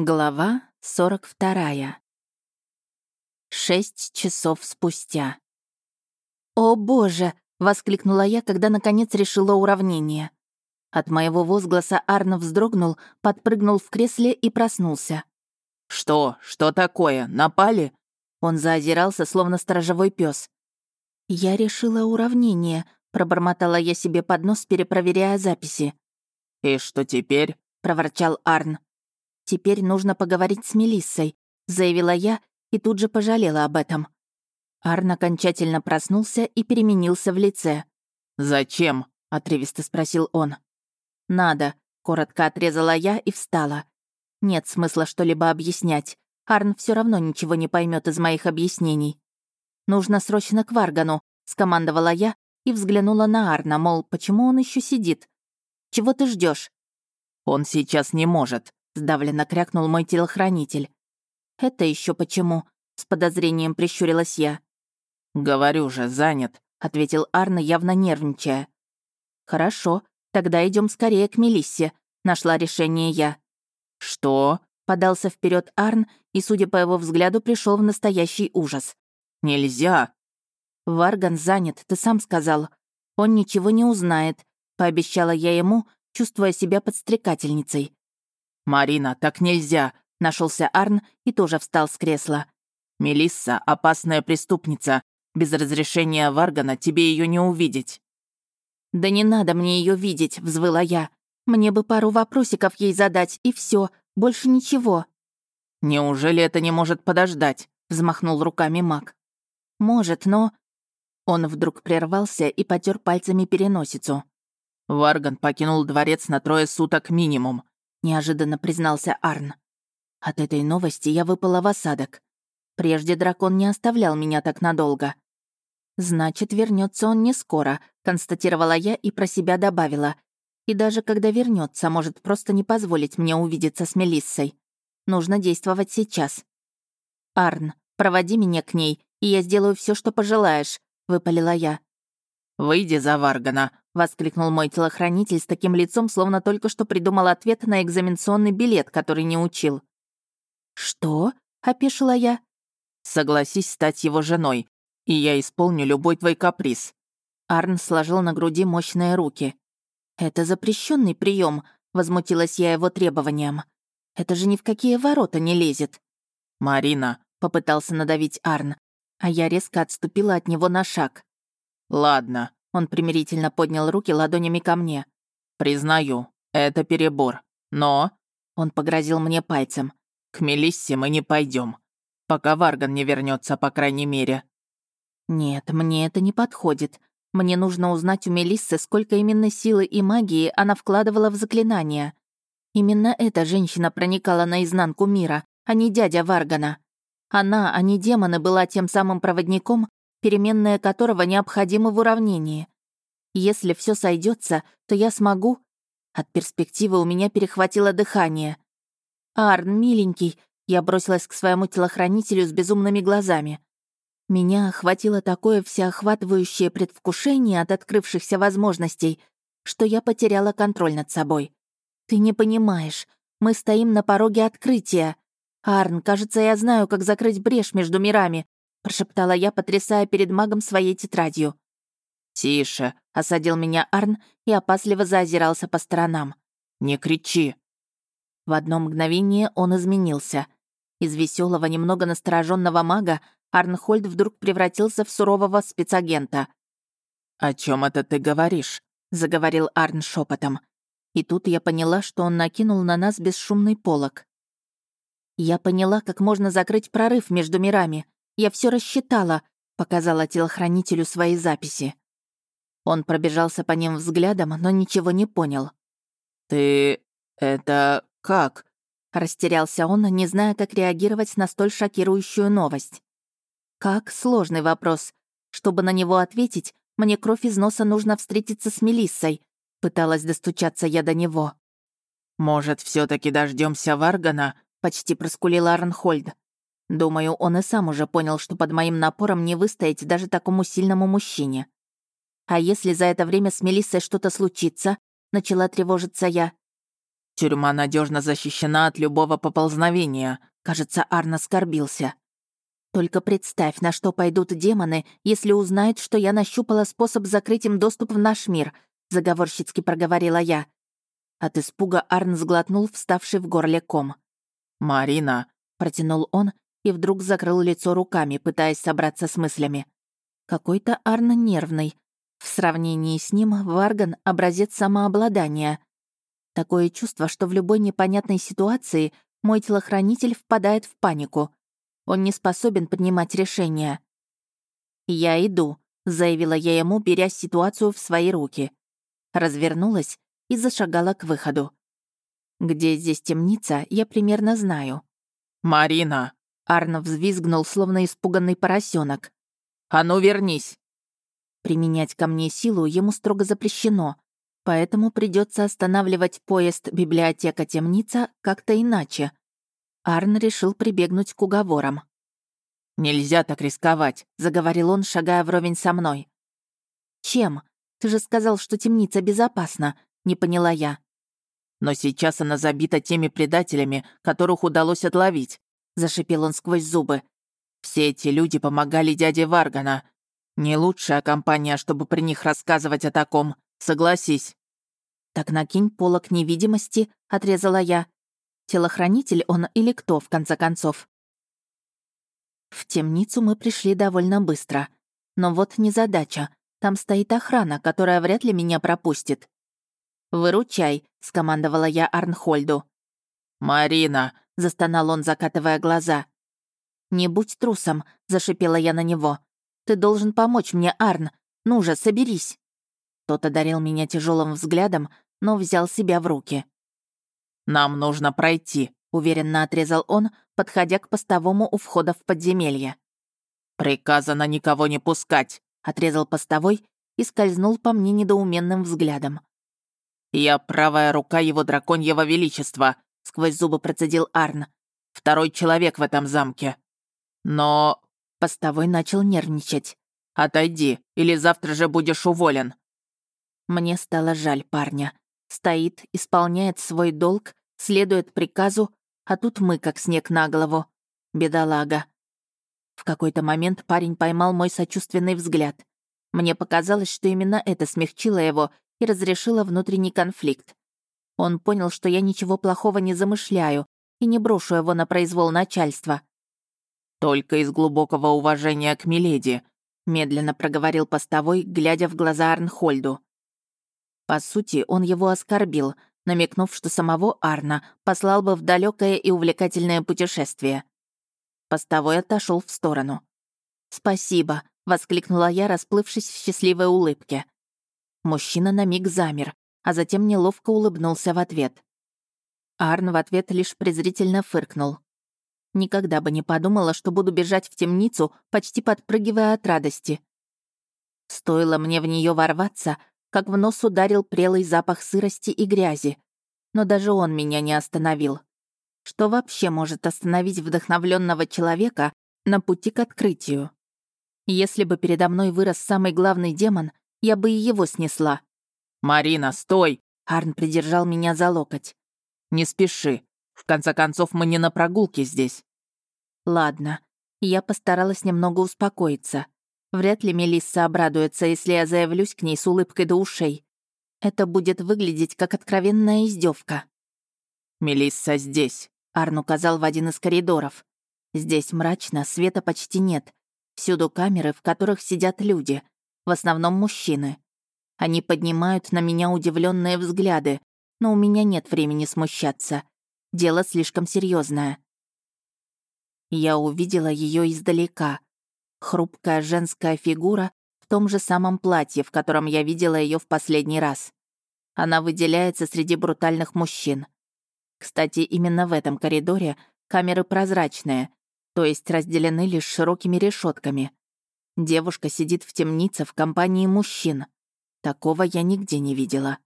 Глава 42. Шесть часов спустя. «О боже!» — воскликнула я, когда наконец решила уравнение. От моего возгласа Арно вздрогнул, подпрыгнул в кресле и проснулся. «Что? Что такое? Напали?» Он заозирался, словно сторожевой пес. «Я решила уравнение», — пробормотала я себе под нос, перепроверяя записи. «И что теперь?» — проворчал Арн. «Теперь нужно поговорить с Мелиссой», — заявила я и тут же пожалела об этом. Арн окончательно проснулся и переменился в лице. «Зачем?» — отрывисто спросил он. «Надо», — коротко отрезала я и встала. Нет смысла что-либо объяснять. Арн все равно ничего не поймет из моих объяснений. «Нужно срочно к Варгану», — скомандовала я и взглянула на Арна, мол, почему он еще сидит? «Чего ты ждешь? «Он сейчас не может», сдавленно крякнул мой телохранитель. «Это еще почему?» — с подозрением прищурилась я. «Говорю же, занят», — ответил Арна, явно нервничая. «Хорошо, тогда идем скорее к Мелиссе», — нашла решение я. «Что?» — подался вперед Арн и, судя по его взгляду, пришел в настоящий ужас. «Нельзя!» «Варган занят, ты сам сказал. Он ничего не узнает», — пообещала я ему, чувствуя себя подстрекательницей. «Марина, так нельзя!» — нашелся Арн и тоже встал с кресла. «Мелисса — опасная преступница. Без разрешения Варгана тебе ее не увидеть». «Да не надо мне ее видеть», — взвыла я. «Мне бы пару вопросиков ей задать, и все, больше ничего». «Неужели это не может подождать?» — взмахнул руками маг. «Может, но...» Он вдруг прервался и потер пальцами переносицу. Варган покинул дворец на трое суток минимум. — неожиданно признался Арн. От этой новости я выпала в осадок. Прежде дракон не оставлял меня так надолго. «Значит, вернется он не скоро», — констатировала я и про себя добавила. «И даже когда вернется, может просто не позволить мне увидеться с Мелиссой. Нужно действовать сейчас». «Арн, проводи меня к ней, и я сделаю все, что пожелаешь», — выпалила я. «Выйди за Варгана», воскликнул мой телохранитель с таким лицом, словно только что придумал ответ на экзаменационный билет, который не учил. «Что?» — опешила я. «Согласись стать его женой, и я исполню любой твой каприз». Арн сложил на груди мощные руки. «Это запрещенный прием, возмутилась я его требованиям. «Это же ни в какие ворота не лезет». «Марина», — попытался надавить Арн, а я резко отступила от него на шаг. «Ладно», он примирительно поднял руки ладонями ко мне. «Признаю, это перебор. Но...» Он погрозил мне пальцем. «К Мелиссе мы не пойдем, Пока Варган не вернется, по крайней мере». «Нет, мне это не подходит. Мне нужно узнать у Мелиссы, сколько именно силы и магии она вкладывала в заклинания. Именно эта женщина проникала наизнанку мира, а не дядя Варгана. Она, а не демоны, была тем самым проводником, переменная которого необходима в уравнении. Если все сойдется, то я смогу... От перспективы у меня перехватило дыхание. «Арн, миленький», я бросилась к своему телохранителю с безумными глазами. Меня охватило такое всеохватывающее предвкушение от открывшихся возможностей, что я потеряла контроль над собой. «Ты не понимаешь. Мы стоим на пороге открытия. Арн, кажется, я знаю, как закрыть брешь между мирами прошептала я, потрясая перед магом своей тетрадью. «Тише», — осадил меня Арн и опасливо заозирался по сторонам. «Не кричи». В одно мгновение он изменился. Из веселого, немного настороженного мага Арнхольд вдруг превратился в сурового спецагента. «О чем это ты говоришь?» — заговорил Арн шепотом. И тут я поняла, что он накинул на нас бесшумный полог. Я поняла, как можно закрыть прорыв между мирами, я все рассчитала», — показала телохранителю свои записи. Он пробежался по ним взглядом, но ничего не понял. «Ты... это... как?» Растерялся он, не зная, как реагировать на столь шокирующую новость. «Как?» — сложный вопрос. Чтобы на него ответить, мне кровь из носа нужно встретиться с Мелиссой. Пыталась достучаться я до него. «Может, все таки дождемся Варгана?» — почти проскулил Арнхольд. Думаю, он и сам уже понял, что под моим напором не выстоять даже такому сильному мужчине. А если за это время с Мелиссой что-то случится, начала тревожиться я. Тюрьма надежно защищена от любого поползновения. Кажется, Арн оскорбился. Только представь, на что пойдут демоны, если узнают, что я нащупала способ закрыть им доступ в наш мир, заговорщицки проговорила я. От испуга Арн сглотнул вставший в горле ком. «Марина», — протянул он и вдруг закрыл лицо руками, пытаясь собраться с мыслями. Какой-то Арн нервный. В сравнении с ним Варган — образец самообладания. Такое чувство, что в любой непонятной ситуации мой телохранитель впадает в панику. Он не способен принимать решения. «Я иду», — заявила я ему, беря ситуацию в свои руки. Развернулась и зашагала к выходу. Где здесь темница, я примерно знаю. «Марина!» — Арно взвизгнул, словно испуганный поросенок. «А ну, вернись!» Применять ко мне силу ему строго запрещено, поэтому придется останавливать поезд «Библиотека-темница» как-то иначе. Арн решил прибегнуть к уговорам. «Нельзя так рисковать», — заговорил он, шагая вровень со мной. «Чем? Ты же сказал, что темница безопасна», — не поняла я. «Но сейчас она забита теми предателями, которых удалось отловить», — зашипел он сквозь зубы. «Все эти люди помогали дяде Варгана. Не лучшая компания, чтобы при них рассказывать о таком, согласись». «Так накинь полок невидимости», — отрезала я. «Телохранитель он или кто, в конце концов?» В темницу мы пришли довольно быстро. Но вот незадача. Там стоит охрана, которая вряд ли меня пропустит. «Выручай», — скомандовала я Арнхольду. «Марина», — застонал он, закатывая глаза. «Не будь трусом», — зашипела я на него. «Ты должен помочь мне, Арн. Ну же, соберись». Тот одарил меня тяжелым взглядом, но взял себя в руки. «Нам нужно пройти», — уверенно отрезал он, подходя к постовому у входа в подземелье. «Приказано никого не пускать», — отрезал постовой и скользнул по мне недоуменным взглядом. «Я правая рука его драконьего величества», — сквозь зубы процедил Арн. «Второй человек в этом замке». «Но...» — постовой начал нервничать. «Отойди, или завтра же будешь уволен». Мне стало жаль парня. Стоит, исполняет свой долг, следует приказу, а тут мы как снег на голову. Бедолага. В какой-то момент парень поймал мой сочувственный взгляд. Мне показалось, что именно это смягчило его и разрешило внутренний конфликт. Он понял, что я ничего плохого не замышляю и не брошу его на произвол начальства. «Только из глубокого уважения к Миледи», — медленно проговорил постовой, глядя в глаза Арнхольду. По сути, он его оскорбил, намекнув, что самого Арна послал бы в далекое и увлекательное путешествие. Постовой отошел в сторону. «Спасибо», — воскликнула я, расплывшись в счастливой улыбке. Мужчина на миг замер, а затем неловко улыбнулся в ответ. Арн в ответ лишь презрительно фыркнул. Никогда бы не подумала, что буду бежать в темницу, почти подпрыгивая от радости. Стоило мне в нее ворваться, как в нос ударил прелый запах сырости и грязи. Но даже он меня не остановил. Что вообще может остановить вдохновленного человека на пути к открытию? Если бы передо мной вырос самый главный демон, я бы и его снесла. «Марина, стой!» Арн придержал меня за локоть. «Не спеши. В конце концов, мы не на прогулке здесь». Ладно. Я постаралась немного успокоиться. Вряд ли Мелисса обрадуется, если я заявлюсь к ней с улыбкой до ушей. Это будет выглядеть как откровенная издевка. «Мелисса здесь», — Арн указал в один из коридоров. «Здесь мрачно, света почти нет. Всюду камеры, в которых сидят люди, в основном мужчины. Они поднимают на меня удивленные взгляды, но у меня нет времени смущаться. Дело слишком серьезное. Я увидела ее издалека — Хрупкая женская фигура в том же самом платье, в котором я видела ее в последний раз. Она выделяется среди брутальных мужчин. Кстати, именно в этом коридоре камеры прозрачные, то есть разделены лишь широкими решетками. Девушка сидит в темнице в компании мужчин. Такого я нигде не видела.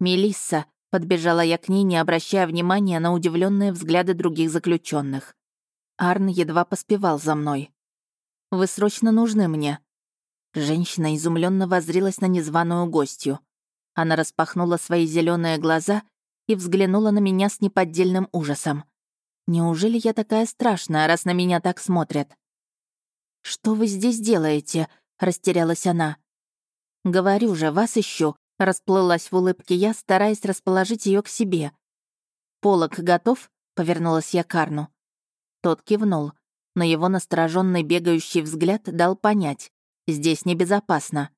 «Мелисса», — подбежала я к ней, не обращая внимания на удивленные взгляды других заключенных. Арн едва поспевал за мной. Вы срочно нужны мне». Женщина изумленно воззрилась на незваную гостью. Она распахнула свои зеленые глаза и взглянула на меня с неподдельным ужасом. Неужели я такая страшная, раз на меня так смотрят? «Что вы здесь делаете?» — растерялась она. «Говорю же, вас ищу», — расплылась в улыбке я, стараясь расположить ее к себе. «Полок готов?» — повернулась я к Арну. Тот кивнул, но его настороженный бегающий взгляд дал понять. «Здесь небезопасно».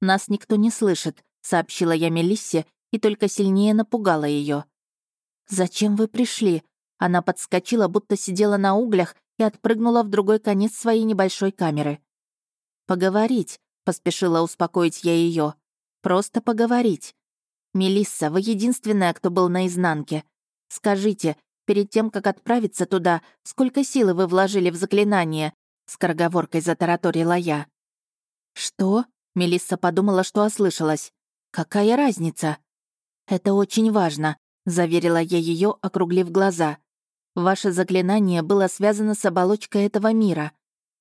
«Нас никто не слышит», — сообщила я Мелиссе и только сильнее напугала ее. «Зачем вы пришли?» Она подскочила, будто сидела на углях и отпрыгнула в другой конец своей небольшой камеры. «Поговорить», — поспешила успокоить я ее. «Просто поговорить. Мелисса, вы единственная, кто был наизнанке. Скажите, перед тем, как отправиться туда, сколько силы вы вложили в заклинание?» Скороговоркой затараторила я. «Что?» — Мелисса подумала, что ослышалась. «Какая разница?» «Это очень важно», — заверила я ее, округлив глаза. «Ваше заклинание было связано с оболочкой этого мира.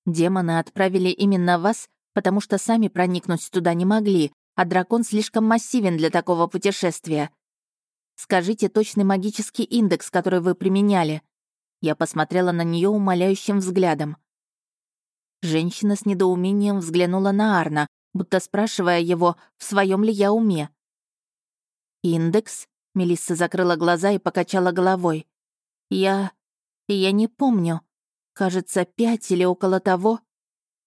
Демоны отправили именно вас, потому что сами проникнуть туда не могли, а дракон слишком массивен для такого путешествия. Скажите точный магический индекс, который вы применяли». Я посмотрела на нее умоляющим взглядом. Женщина с недоумением взглянула на Арна, будто спрашивая его, в своем ли я уме. «Индекс?» — Мелисса закрыла глаза и покачала головой. «Я... я не помню. Кажется, пять или около того».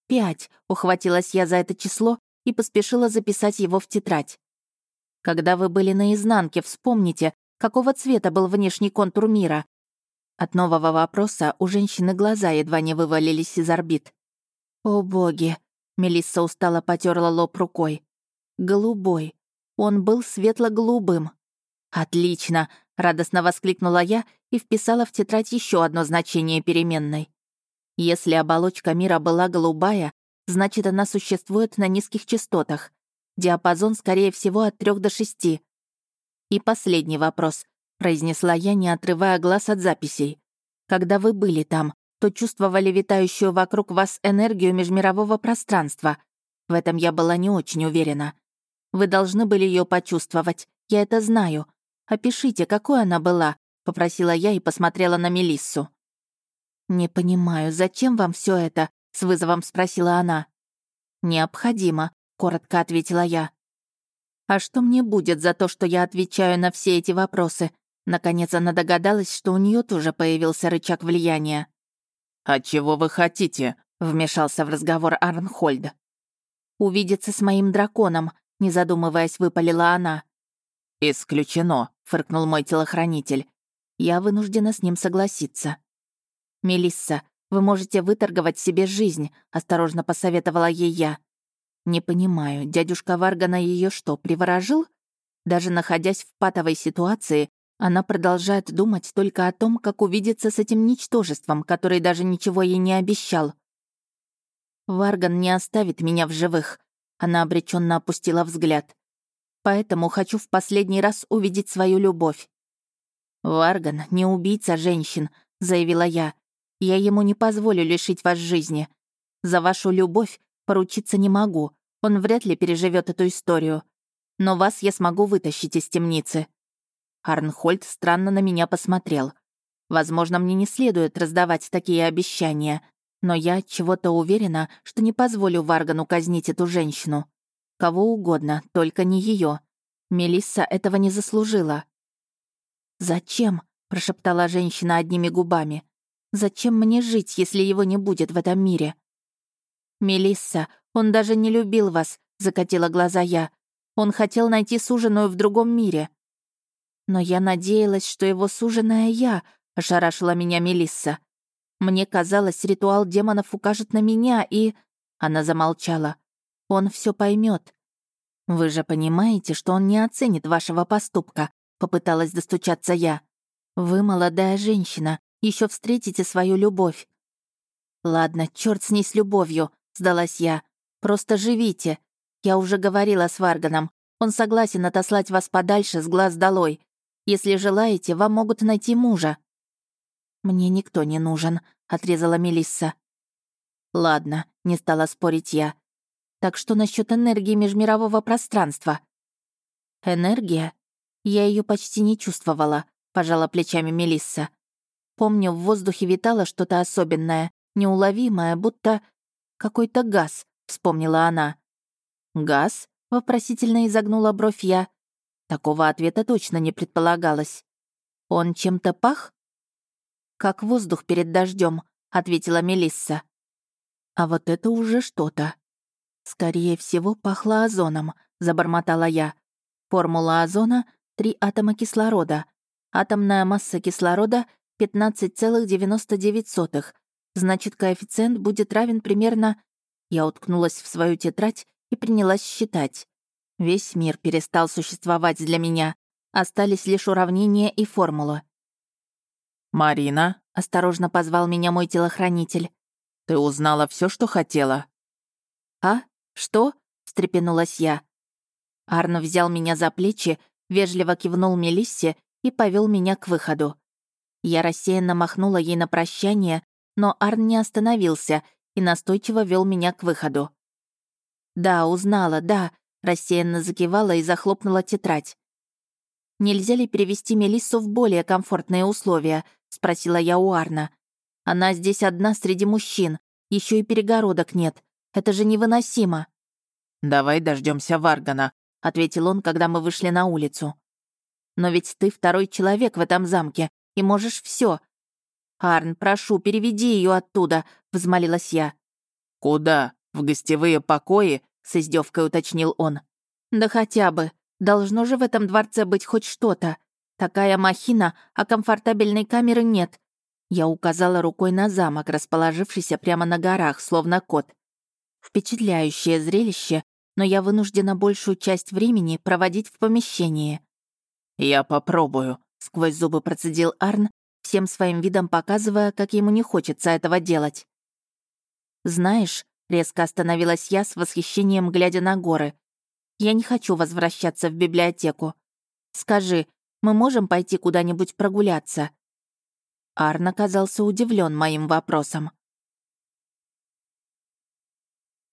«Пять», — ухватилась я за это число и поспешила записать его в тетрадь. «Когда вы были наизнанке, вспомните, какого цвета был внешний контур мира?» От нового вопроса у женщины глаза едва не вывалились из орбит. «О боги!» — Мелисса устало потерла лоб рукой. «Голубой. Он был светло-голубым». «Отлично!» — радостно воскликнула я и вписала в тетрадь еще одно значение переменной. Если оболочка мира была голубая, значит, она существует на низких частотах. Диапазон, скорее всего, от 3 до 6. И последний вопрос, произнесла я, не отрывая глаз от записей. Когда вы были там, то чувствовали витающую вокруг вас энергию межмирового пространства. В этом я была не очень уверена. Вы должны были ее почувствовать, я это знаю. Опишите, какой она была, попросила я и посмотрела на Мелиссу. Не понимаю, зачем вам все это? с вызовом спросила она. Необходимо, коротко ответила я. А что мне будет за то, что я отвечаю на все эти вопросы? Наконец она догадалась, что у нее тоже появился рычаг влияния. «А чего вы хотите?» — вмешался в разговор Арнхольд. «Увидеться с моим драконом», — не задумываясь, выпалила она. «Исключено», — фыркнул мой телохранитель. Я вынуждена с ним согласиться. «Мелисса, вы можете выторговать себе жизнь», — осторожно посоветовала ей я. «Не понимаю, дядюшка Варгана ее что, приворожил?» Даже находясь в патовой ситуации, она продолжает думать только о том, как увидеться с этим ничтожеством, который даже ничего ей не обещал. «Варган не оставит меня в живых», — она обреченно опустила взгляд. «Поэтому хочу в последний раз увидеть свою любовь». «Варган не убийца женщин», — заявила я. «Я ему не позволю лишить вас жизни. За вашу любовь поручиться не могу, он вряд ли переживет эту историю. Но вас я смогу вытащить из темницы». Арнхольд странно на меня посмотрел. Возможно, мне не следует раздавать такие обещания, но я чего-то уверена, что не позволю Варгану казнить эту женщину. Кого угодно, только не ее. Мелисса этого не заслужила. «Зачем?» — прошептала женщина одними губами. «Зачем мне жить, если его не будет в этом мире?» «Мелисса, он даже не любил вас», — закатила глаза я. «Он хотел найти суженую в другом мире». «Но я надеялась, что его суженая я», — ошарашила меня Мелисса. «Мне казалось, ритуал демонов укажет на меня, и...» Она замолчала. «Он все поймет. «Вы же понимаете, что он не оценит вашего поступка», — попыталась достучаться я. «Вы молодая женщина, еще встретите свою любовь». «Ладно, черт с ней с любовью», — сдалась я. «Просто живите. Я уже говорила с Варганом. Он согласен отослать вас подальше с глаз долой. Если желаете, вам могут найти мужа». «Мне никто не нужен», — отрезала Мелисса. «Ладно», — не стала спорить я. «Так что насчет энергии межмирового пространства?» «Энергия? Я ее почти не чувствовала, пожала плечами Мелисса. Помню, в воздухе витало что-то особенное, неуловимое, будто какой-то газ, вспомнила она. Газ? вопросительно изогнула бровь я. Такого ответа точно не предполагалось. Он чем-то пах? Как воздух перед дождем, ответила Мелисса. А вот это уже что-то. Скорее всего, пахло озоном, забормотала я. Формула озона — три атома кислорода. Атомная масса кислорода 15,99. Значит, коэффициент будет равен примерно... Я уткнулась в свою тетрадь и принялась считать. Весь мир перестал существовать для меня. Остались лишь уравнения и формулы. «Марина», — осторожно позвал меня мой телохранитель. «Ты узнала все, что хотела?» «А? Что?» — встрепенулась я. Арно взял меня за плечи, вежливо кивнул Мелиссе и повел меня к выходу. Я рассеянно махнула ей на прощание, но Арн не остановился и настойчиво вел меня к выходу. «Да, узнала, да», — рассеянно закивала и захлопнула тетрадь. «Нельзя ли перевести Мелиссу в более комфортные условия?» — спросила я у Арна. «Она здесь одна среди мужчин, еще и перегородок нет. Это же невыносимо». «Давай дождемся Варгана», — ответил он, когда мы вышли на улицу. «Но ведь ты второй человек в этом замке, и можешь все. «Арн, прошу, переведи ее оттуда», — взмолилась я. «Куда? В гостевые покои?» — с издевкой уточнил он. «Да хотя бы. Должно же в этом дворце быть хоть что-то. Такая махина, а комфортабельной камеры нет». Я указала рукой на замок, расположившийся прямо на горах, словно кот. Впечатляющее зрелище, но я вынуждена большую часть времени проводить в помещении. «Я попробую», сквозь зубы процедил Арн, всем своим видом показывая, как ему не хочется этого делать. «Знаешь», — резко остановилась я с восхищением, глядя на горы, «я не хочу возвращаться в библиотеку. Скажи, мы можем пойти куда-нибудь прогуляться?» Арн оказался удивлен моим вопросом.